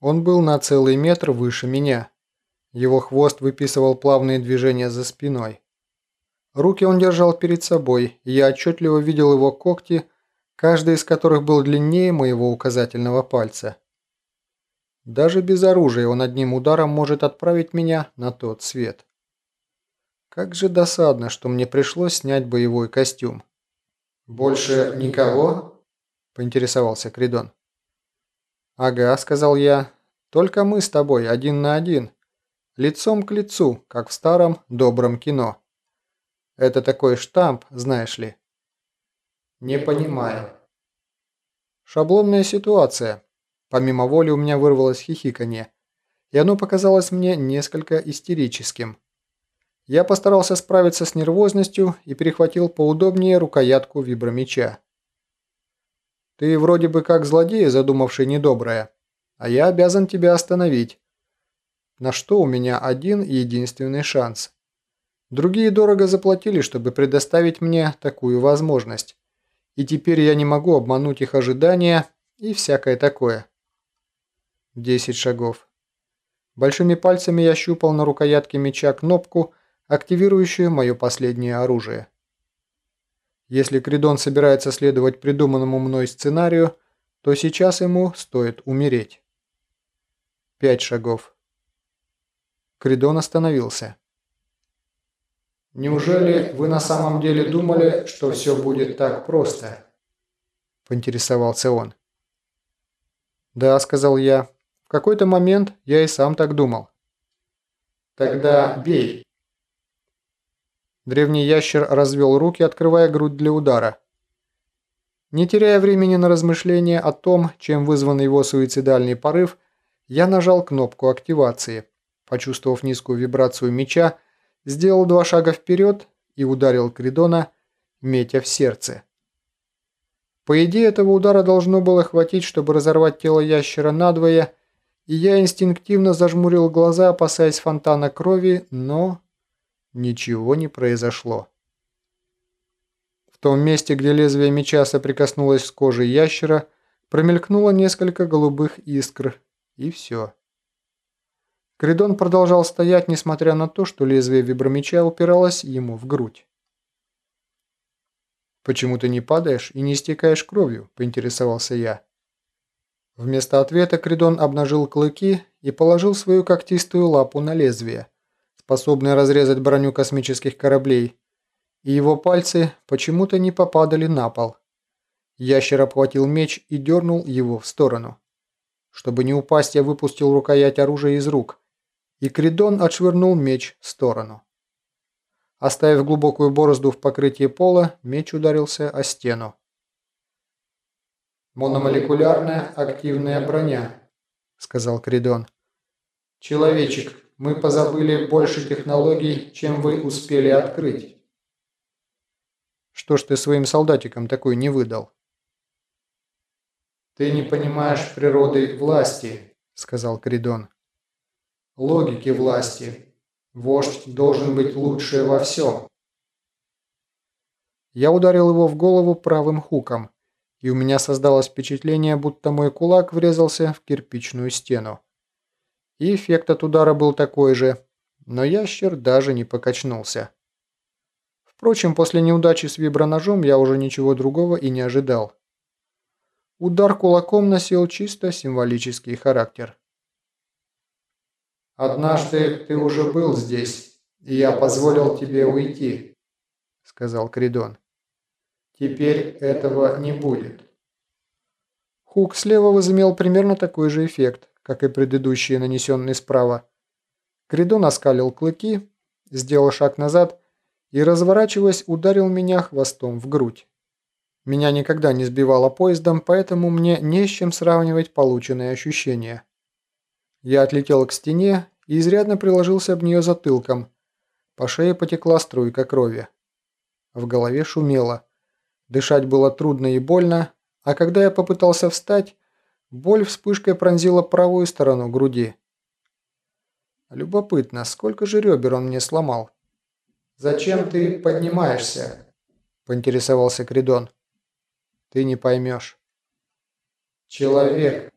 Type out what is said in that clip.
Он был на целый метр выше меня. Его хвост выписывал плавные движения за спиной. Руки он держал перед собой, и я отчетливо видел его когти, каждый из которых был длиннее моего указательного пальца. Даже без оружия он одним ударом может отправить меня на тот свет. Как же досадно, что мне пришлось снять боевой костюм. «Больше никого?» – поинтересовался Кридон. «Ага», – сказал я, – «только мы с тобой один на один, лицом к лицу, как в старом добром кино. Это такой штамп, знаешь ли». «Не понимаю». Шаблонная ситуация. Помимо воли у меня вырвалось хихиканье, и оно показалось мне несколько истерическим. Я постарался справиться с нервозностью и перехватил поудобнее рукоятку вибромеча. «Ты вроде бы как злодей, задумавший недоброе, а я обязан тебя остановить. На что у меня один единственный шанс. Другие дорого заплатили, чтобы предоставить мне такую возможность, и теперь я не могу обмануть их ожидания и всякое такое». Десять шагов. Большими пальцами я щупал на рукоятке меча кнопку, активирующую мое последнее оружие. Если Кридон собирается следовать придуманному мной сценарию, то сейчас ему стоит умереть. Пять шагов. Кридон остановился. «Неужели вы на самом деле думали, что все будет так просто?» – поинтересовался он. «Да», – сказал я, в какой-то момент я и сам так думал. Тогда бей. Древний ящер развел руки, открывая грудь для удара. Не теряя времени на размышления о том, чем вызван его суицидальный порыв, я нажал кнопку активации. Почувствовав низкую вибрацию меча, сделал два шага вперед и ударил Кридона, метя в сердце. По идее, этого удара должно было хватить, чтобы разорвать тело ящера надвое и я инстинктивно зажмурил глаза, опасаясь фонтана крови, но ничего не произошло. В том месте, где лезвие меча соприкоснулось с кожей ящера, промелькнуло несколько голубых искр, и все. Кридон продолжал стоять, несмотря на то, что лезвие вибромеча упиралось ему в грудь. «Почему ты не падаешь и не истекаешь кровью?» – поинтересовался я. Вместо ответа Кридон обнажил клыки и положил свою когтистую лапу на лезвие, способное разрезать броню космических кораблей, и его пальцы почему-то не попадали на пол. Ящер обхватил меч и дернул его в сторону. Чтобы не упасть, я выпустил рукоять оружия из рук, и Кридон отшвырнул меч в сторону. Оставив глубокую борозду в покрытии пола, меч ударился о стену. «Мономолекулярная активная броня», – сказал Кридон. «Человечек, мы позабыли больше технологий, чем вы успели открыть». «Что ж ты своим солдатикам такой не выдал?» «Ты не понимаешь природы власти», – сказал Кридон. «Логики власти. Вождь должен быть лучше во всем». Я ударил его в голову правым хуком и у меня создалось впечатление, будто мой кулак врезался в кирпичную стену. И эффект от удара был такой же, но ящер даже не покачнулся. Впрочем, после неудачи с виброножом я уже ничего другого и не ожидал. Удар кулаком носил чисто символический характер. «Однажды ты уже был здесь, и я позволил тебе уйти», — сказал Кридон. Теперь этого не будет. Хук слева возымел примерно такой же эффект, как и предыдущие, нанесенные справа. Кридон оскалил клыки, сделал шаг назад и, разворачиваясь, ударил меня хвостом в грудь. Меня никогда не сбивало поездом, поэтому мне не с чем сравнивать полученные ощущения. Я отлетел к стене и изрядно приложился об нее затылком. По шее потекла струйка крови. В голове шумело. Дышать было трудно и больно, а когда я попытался встать, боль вспышкой пронзила правую сторону груди. Любопытно, сколько же ребер он мне сломал? «Зачем ты поднимаешься?» – поинтересовался Кридон. «Ты не поймешь». «Человек,